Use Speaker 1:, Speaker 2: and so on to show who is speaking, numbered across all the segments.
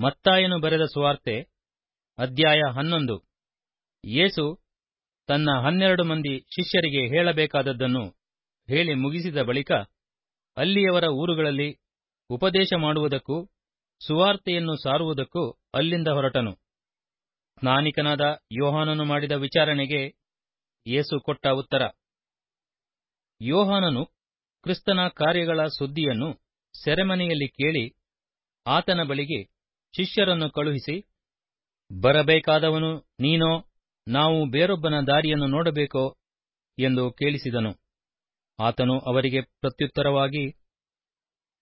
Speaker 1: ಮತ್ತಾಯನು ಬರೆದ ಸುವಾರ್ತೆ, ಅಧ್ಯಾಯ ಹನ್ನೊಂದು. ಯೇಸು ತನ್ನ ಹನ್ನೆರಡು ಮಂದಿ ಶಿಷ್ಯರಿಗೆ ಹೇಳಬೇಕಾದದ್ದನ್ನು ಹೇಳಿ ಮುಗಿಸಿದ ಬಳಿಕ ಅಲ್ಲಿಯವರ ಊರುಗಳಲ್ಲಿ ಉಪದೇಶ ಮಾಡುವುದಕ್ಕೂ, ಸುವಾರ್ತೆಯನ್ನು ಸಾರುವುದಕ್ಕೂ ಅಲ್ಲಿಂದ ಹೊರಟನು. ಸ್ನಾನಿಕನಾದ ಯೋಹಾನನು ಮಾಡಿದ ವಿಚಾರಣೆಗೆ ಯೇಸು ಕೊಟ್ಟ ಉತ್ತರ, ಯೋಹಾನನು ಕ್ರಿಸ್ತನ ಕಾರ್ಯಗಳ ಸುದ್ದಿಯನ್ನು ಸೆರೆಮನೆಯಲ್ಲಿ ಕೇಳಿ ಆತನ ಬಳಿಗೆ ಶಿಷ್ಯರನ್ನು ಕಳುಹಿಸಿ, ಬರಬೇಕಾದವನು ನೀನೋ, ನಾವು ಬೇರೊಬ್ಬನ ದಾರಿಯನ್ನು ನೋಡಬೇಕೋ? ಎಂದು ಕೇಳಿಸಿದನು. ಆತನು ಅವರಿಗೆ ಪ್ರತ್ಯುತ್ತರವಾಗಿ,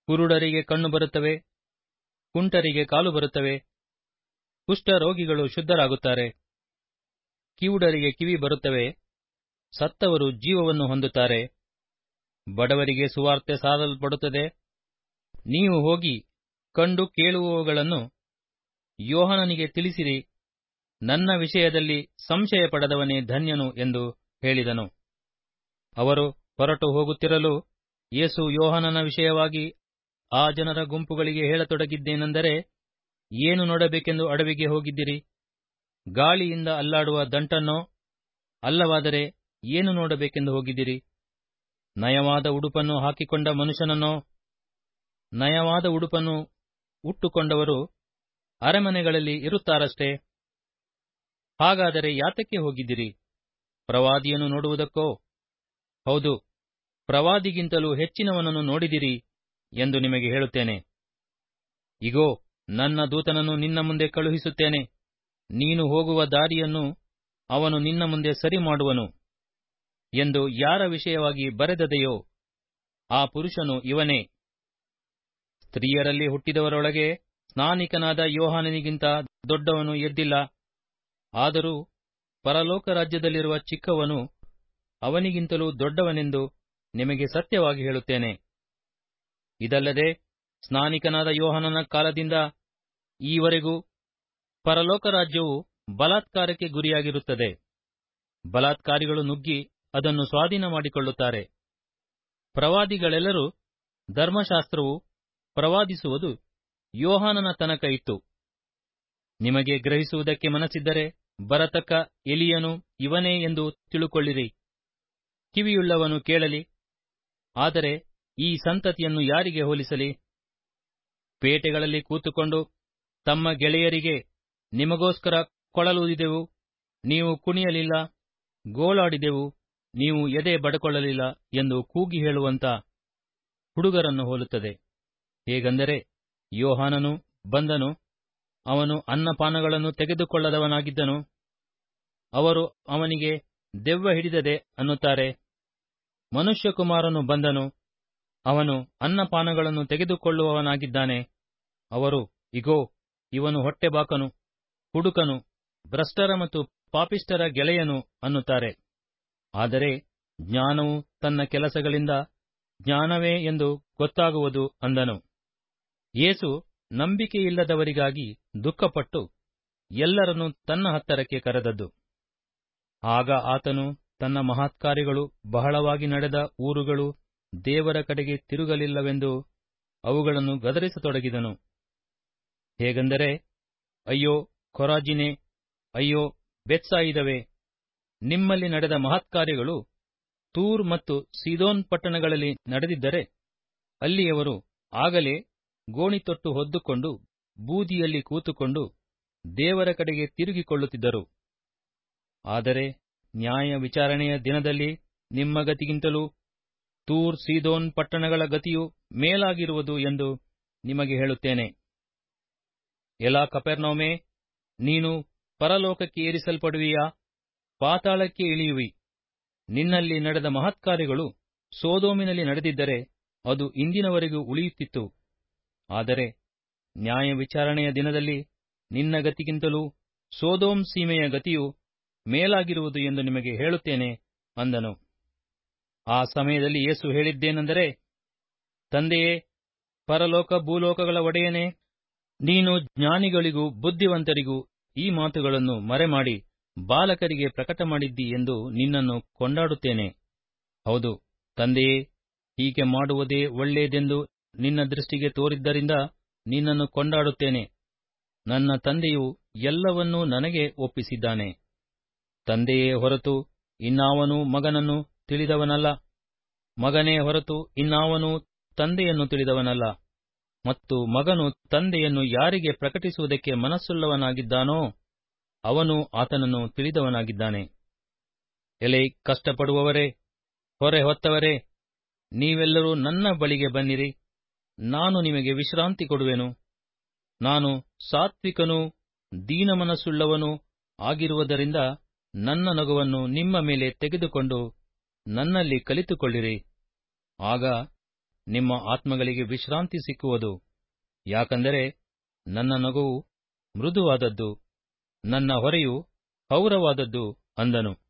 Speaker 1: ಕುರುಡರಿಗೆ ಕಣ್ಣು ಬರುತ್ತವೆ, ಕುಂಟರಿಗೆ ಕಾಲು ಬರುತ್ತವೆ ಕುಷ್ಠರೋಗಿಗಳು ಶುದ್ಧರಾಗುತ್ತಾರೆ. ಕಿವುಡರಿಗೆ ಕಿವಿ ಬರುತ್ತವೆ, ಸತ್ತವರು ಜೀವವನ್ನು ಹೊಂದುತ್ತಾರೆ. ಬಡವರಿಗೆ ಸುವಾರ್ತೆ ಸಾರಲ್ಪಡುತ್ತದೆ ನೀವು ಹೋಗಿ ಕಂಡು ಕೇಳುವವುಗಳನ್ನು ಯೋಹನನಿಗೆ ತಿಳಿಸಿರಿ, ನನ್ನ ವಿಷಯದಲ್ಲಿ ಸಂಶಯ ಪಡೆದವನೇ ಧನ್ಯನು ಎಂದು ಹೇಳಿದನು. ಅವರು ಹೊರಟು ಹೋಗುತ್ತಿರಲು ಯೇಸು ಯೋಹನನ ವಿಷಯವಾಗಿ ಆ ಜನರ ಗುಂಪುಗಳಿಗೆ ಹೇಳತೊಡಗಿದ್ದೇನೆಂದರೆ, ಏನು ನೋಡಬೇಕೆಂದು ಅಡವಿಗೆ ಹೋಗಿದ್ದಿರಿ? ಗಾಳಿಯಿಂದ ಅಲ್ಲಾಡುವ ದಂಟನ್ನೋ, ಅಲ್ಲವಾದರೆ ಏನು ನೋಡಬೇಕೆಂದು ಹೋಗಿದ್ದಿರಿ? ನಯವಾದ ಉಡುಪನ್ನು ಹಾಕಿಕೊಂಡ ಮನುಷ್ಯನನ್ನೋ, ನಯವಾದ ಉಡುಪನ್ನು ಉಟ್ಟುಕೊಂಡವರು ಅರಮನೆಗಳಲ್ಲಿ ಇರುತ್ತಾರಷ್ಟೇ? ಹಾಗಾದರೆ ಯಾತಕ್ಕೆ ಹೋಗಿದ್ದಿರಿ? ಪ್ರವಾದಿಯನ್ನು ನೋಡುವುದಕ್ಕೋ? ಹೌದು, ಪ್ರವಾದಿಗಿಂತಲೂ ಹೆಚ್ಚಿನವನನ್ನು ನೋಡಿದಿರಿ ಎಂದು ನಿಮಗೆ ಹೇಳುತ್ತೇನೆ. ಇಗೋ, ನನ್ನ ದೂತನನ್ನು ನಿನ್ನ ಮುಂದೆ ಕಳುಹಿಸುತ್ತೇನೆ. ನೀನು ಹೋಗುವ ದಾರಿಯನ್ನು ಅವನು ನಿನ್ನ ಮುಂದೆ ಸರಿ ಮಾಡುವನು ಎಂದು ಯಾರ ವಿಷಯವಾಗಿ ಬರೆದದೆಯೋ ಆ ಪುರುಷನು ಇವನೇ. ಸ್ತ್ರೀಯರಲ್ಲಿ ಹುಟ್ಟಿದವರೊಳಗೆ ಸ್ನಾನಿಕನಾದ ಯೋಹಾನನಿಗಿಂತ ದೊಡ್ಡವನು ಎದ್ದಿಲ್ಲ. ಆದರೂ ಪರಲೋಕ ರಾಜ್ಯದಲ್ಲಿರುವ ಚಿಕ್ಕವನು ಅವನಿಗಿಂತಲೂ ದೊಡ್ಡವನೆಂದು ನಿಮಗೆ ಸತ್ಯವಾಗಿ ಹೇಳುತ್ತೇನೆ. ಇದಲ್ಲದೆ ಸ್ನಾನಿಕನಾದ ಯೋಹಾನನ ಕಾಲದಿಂದ ಈವರೆಗೂ ಪರಲೋಕ ರಾಜ್ಯವು ಬಲಾತ್ಕಾರಕ್ಕೆ ಗುರಿಯಾಗಿರುತ್ತದೆ. ಬಲಾತ್ಕಾರಿಗಳು ನುಗ್ಗಿ ಅದನ್ನು ಸ್ವಾಧೀನ ಮಾಡಿಕೊಳ್ಳುತ್ತಾರೆ. ಪ್ರವಾದಿಗಳೆಲ್ಲರೂ ಧರ್ಮಶಾಸ್ತ್ರವು ಪ್ರವಾದಿಸುವುದು ಯೋಹಾನನ ತನಕ ಇತ್ತು. ನಿಮಗೆ ಗ್ರಹಿಸುವುದಕ್ಕೆ ಮನಸ್ಸಿದ್ದರೆ ಬರತಕ್ಕ ಎಲಿಯನು ಇವನೇ ಎಂದು ತಿಳುಕೊಳ್ಳಿರಿ. ಕಿವಿಯುಳ್ಳವನು ಕೇಳಲಿ, ಆದರೆ ಈ ಸಂತತಿಯನ್ನು ಯಾರಿಗೆ ಹೋಲಿಸಲಿ? ಪೇಟೆಗಳಲ್ಲಿ ಕೂತುಕೊಂಡು ತಮ್ಮ ಗೆಳೆಯರಿಗೆ ನಿಮಗೋಸ್ಕರ ಕೊಳಲೂದಿದೆವು ನೀವು ಕುಣಿಯಲಿಲ್ಲ, ಗೋಳಾಡಿದೆವು, ನೀವು ಎದೆ ಬಡಕೊಳ್ಳಲಿಲ್ಲ ಎಂದು ಕೂಗಿ ಹೇಳುವಂತ ಹುಡುಗರನ್ನು ಹೋಲುತ್ತದೆ. ಹೇಗೆಂದರೆ ಯೋಹಾನನು ಬಂದನು. ಅವನು ಅನ್ನಪಾನಗಳನ್ನು ತೆಗೆದುಕೊಳ್ಳದವನಾಗಿದ್ದನು. ಅವರು ಅವನಿಗೆ, ದೆವ್ವ ಹಿಡಿದದೆ ಅನ್ನುತ್ತಾರೆ. ಮನುಷ್ಯಕುಮಾರನು ಬಂದನು. ಅವನು ಅನ್ನಪಾನಗಳನ್ನು ತೆಗೆದುಕೊಳ್ಳುವವನಾಗಿದ್ದಾನೆ. ಅವರು, ಇಗೋ, ಇವನು ಹೊಟ್ಟೆಬಾಕನು ಹುಡುಕನು ಭ್ರಷ್ಟರ ಮತ್ತು ಪಾಪಿಷ್ಟರ ಗೆಳೆಯನು ಅನ್ನುತ್ತಾರೆ. ಆದರೆ ಜ್ಞಾನವು ತನ್ನ ಕೆಲಸಗಳಿಂದ ಜ್ಞಾನವೇ ಎಂದು ಗೊತ್ತಾಗುವುದು ಅಂದನು. ಯೇಸು ನಂಬಿಕೆಯಿಲ್ಲದವರಿಗಾಗಿ ದುಃಖಪಟ್ಟು ಎಲ್ಲರನ್ನೂ ತನ್ನ ಹತ್ತರಕ್ಕೆ ಕರೆದದ್ದು. ಆಗ ಆತನು ತನ್ನ ಮಹಾತ್ಕಾರ್ಯಗಳು ಬಹಳವಾಗಿ ನಡೆದ ಊರುಗಳು ದೇವರ ಕಡೆಗೆ ತಿರುಗಲಿಲ್ಲವೆಂದು ಅವುಗಳನ್ನು ಗದರಿಸತೊಡಗಿದನು. ಹೇಗೆಂದರೆ, ಅಯ್ಯೋ, ಕೊರಾಜಿನೆ, ಅಯ್ಯೋ, ಬೆತ್ಸಾಯಿದವೇ, ನಿಮ್ಮಲ್ಲಿ ನಡೆದ ಮಹತ್ಕಾರ್ಯಗಳು ತೂರ್ ಮತ್ತು ಸೀದೋನ್ ಪಟ್ಟಣಗಳಲ್ಲಿ ನಡೆದಿದ್ದರೆ ಅಲ್ಲಿಯವರು ಆಗಲೇ ಗೋಣಿತೊಟ್ಟು ಹೊದ್ದುಕೊಂಡು, ಬೂದಿಯಲ್ಲಿ ಕೂತುಕೊಂಡು ದೇವರ ಕಡೆಗೆ ತಿರುಗಿಕೊಳ್ಳುತ್ತಿದ್ದರು. ಆದರೆ ನ್ಯಾಯ ವಿಚಾರಣೆಯ ದಿನದಲ್ಲಿ ನಿಮ್ಮ ಗತಿಗಿಂತಲೂ ತೂರ್ ಸೀದೋನ್ ಪಟ್ಟಣಗಳ ಗತಿಯು ಮೇಲಾಗಿರುವುದು ಎಂದು ನಿಮಗೆ ಹೇಳುತ್ತೇನೆ. ಎಲಾ ಕಪೆರ್ನೋಮೆ, ನೀನು ಪರಲೋಕಕ್ಕೆ ಏರಿಸಲ್ಪಡುವಿಯಾ? ಪಾತಾಳಕ್ಕೆ ಇಳಿಯುವಿ. ನಿನ್ನಲ್ಲಿ ನಡೆದ ಮಹತ್ಕಾರ್ಯಗಳು ಸೋದೋಮಿನಲ್ಲಿ ನಡೆದಿದ್ದರೆ ಅದು ಇಂದಿನವರೆಗೂ ಉಳಿಯುತ್ತಿತ್ತು. ಆದರೆ ನ್ಯಾಯ ವಿಚಾರಣೆಯ ದಿನದಲ್ಲಿ ನಿನ್ನ ಗತಿಗಿಂತಲೂ ಸೋದೋಮ್ ಸೀಮೆಯ ಗತಿಯು ಮೇಲಾಗಿರುವುದು ಎಂದು ನಿಮಗೆ ಹೇಳುತ್ತೇನೆ ಅಂದನು. ಆ ಸಮಯದಲ್ಲಿ ಯೇಸು ಹೇಳಿದ್ದೇನೆಂದರೆ, ತಂದೆಯೇ, ಪರಲೋಕ ಭೂಲೋಕಗಳ ಒಡೆಯನೇ, ನೀನು ಜ್ಞಾನಿಗಳಿಗೂ ಬುದ್ಧಿವಂತರಿಗೂ ಈ ಮಾತುಗಳನ್ನು ಮರೆಮಾಡಿ ಬಾಲಕರಿಗೆ ಪ್ರಕಟ ಮಾಡಿದ್ದಿ ಎಂದು ನಿನ್ನನ್ನು ಕೊಂಡಾಡುತ್ತೇನೆ. ಹೌದು, ತಂದೆಯೇ, ಹೀಗೆ ಮಾಡುವುದೇ ಒಳ್ಳೆಯದೆಂದು ನಿನ್ನ ದೃಷ್ಟಿಗೆ ತೋರಿದ್ದರಿಂದ ನಿನ್ನನ್ನು ಕೊಂಡಾಡುತ್ತೇನೆ. ನನ್ನ ತಂದೆಯು ಎಲ್ಲವನ್ನೂ ನನಗೆ ಒಪ್ಪಿಸಿದ್ದಾನೆ. ತಂದೆಯೇ ಹೊರತು ಇನ್ನಾವನು ಮಗನನ್ನು ತಿಳಿದವನಲ್ಲ. ಮಗನೇ ಹೊರತು ಇನ್ನಾವನು ತಂದೆಯನ್ನು ತಿಳಿದವನಲ್ಲ. ಮತ್ತು ಮಗನು ತಂದೆಯನ್ನು ಯಾರಿಗೆ ಪ್ರಕಟಿಸುವುದಕ್ಕೆ ಮನಸ್ಸುಳ್ಳವನಾಗಿದ್ದಾನೋ ಅವನು ಆತನನ್ನು ತಿಳಿದವನಾಗಿದ್ದಾನೆ. ಎಲೆ, ಕಷ್ಟಪಡುವವರೇ, ಹೊರೆ ಹೊತ್ತವರೇ, ನೀವೆಲ್ಲರೂ ನನ್ನ ಬಳಿಗೆ ಬನ್ನಿರಿ. ನಾನು ನಿಮಗೆ ವಿಶ್ರಾಂತಿ ಕೊಡುವೆನು. ನಾನು ಸಾತ್ವಿಕನೂ ದೀನಮನಸ್ಸುಳ್ಳವನೂ ಆಗಿರುವುದರಿಂದ ನನ್ನ ನಗುವನ್ನು ನಿಮ್ಮ ಮೇಲೆ ತೆಗೆದುಕೊಂಡು ನನ್ನಲ್ಲಿ ಕಲಿತುಕೊಳ್ಳಿರಿ. ಆಗ ನಿಮ್ಮ ಆತ್ಮಗಳಿಗೆ ವಿಶ್ರಾಂತಿ ಸಿಕ್ಕುವುದು. ಯಾಕಂದರೆ ನನ್ನ ನಗುವು ಮೃದುವಾದದ್ದು, ನನ್ನ ಹೊರೆಯು ಹೌರವಾದದ್ದು ಅಂದನು.